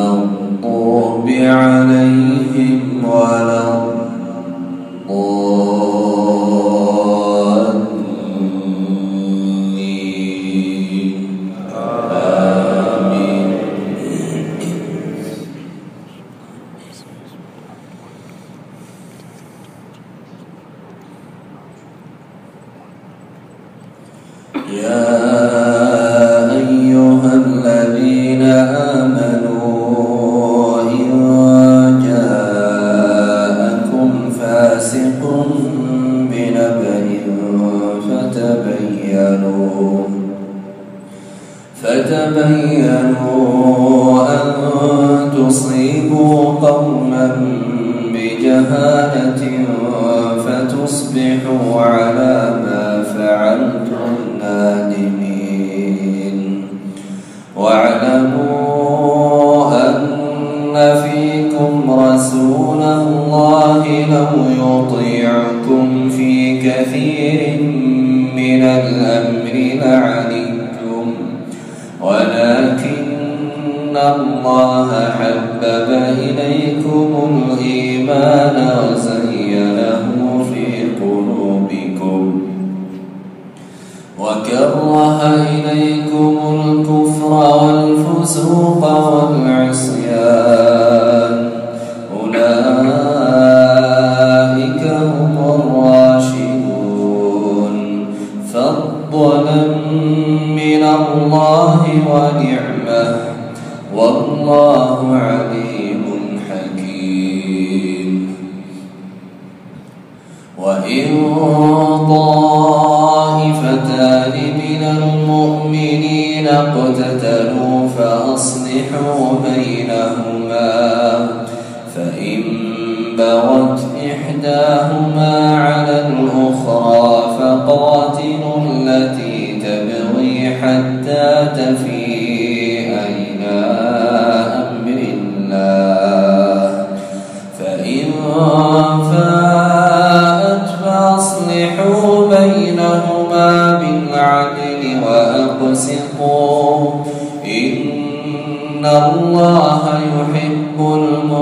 المغضوب عليهم ولا يا فتبينوا أن تصيبوا قوما بجهالة فتصبحوا على ما فعلتم نادمين واعلموا الله حبب إليكم الإيمان وزينه في قلوبكم. وكره إليكم وإن طائفتان من المؤمنين اقتتلوا فأصلحوا بينهما فإن بغت إحداهما على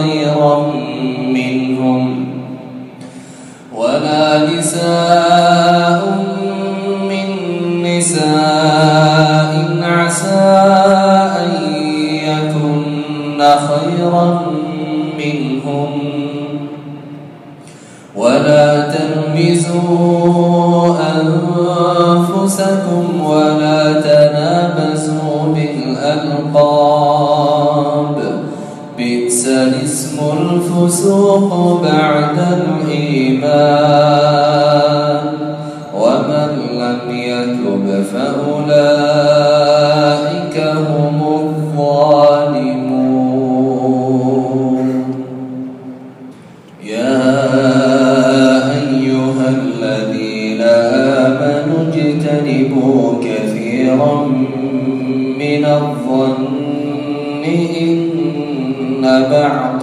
خيرا منهم ولا نساء من نساء عسى أن يكن خيرا منهم ولا تلمزوا أنفسكم ولا تنابزوا بالألقاب الفسوق بعد الإيمان ومن لم يتب فأولئك هم الظالمون. يا أيها الذين آمنوا اجتنبوا كثيرا من الظن إن بعض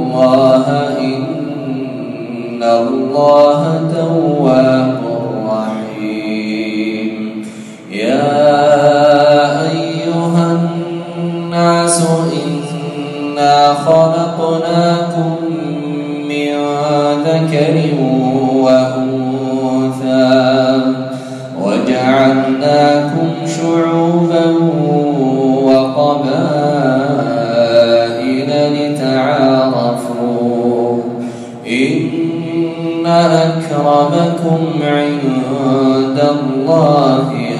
ذكر وأنثى وجعلناكم شعوبا وقبائل لتعارفوا إن أكرمكم عند الله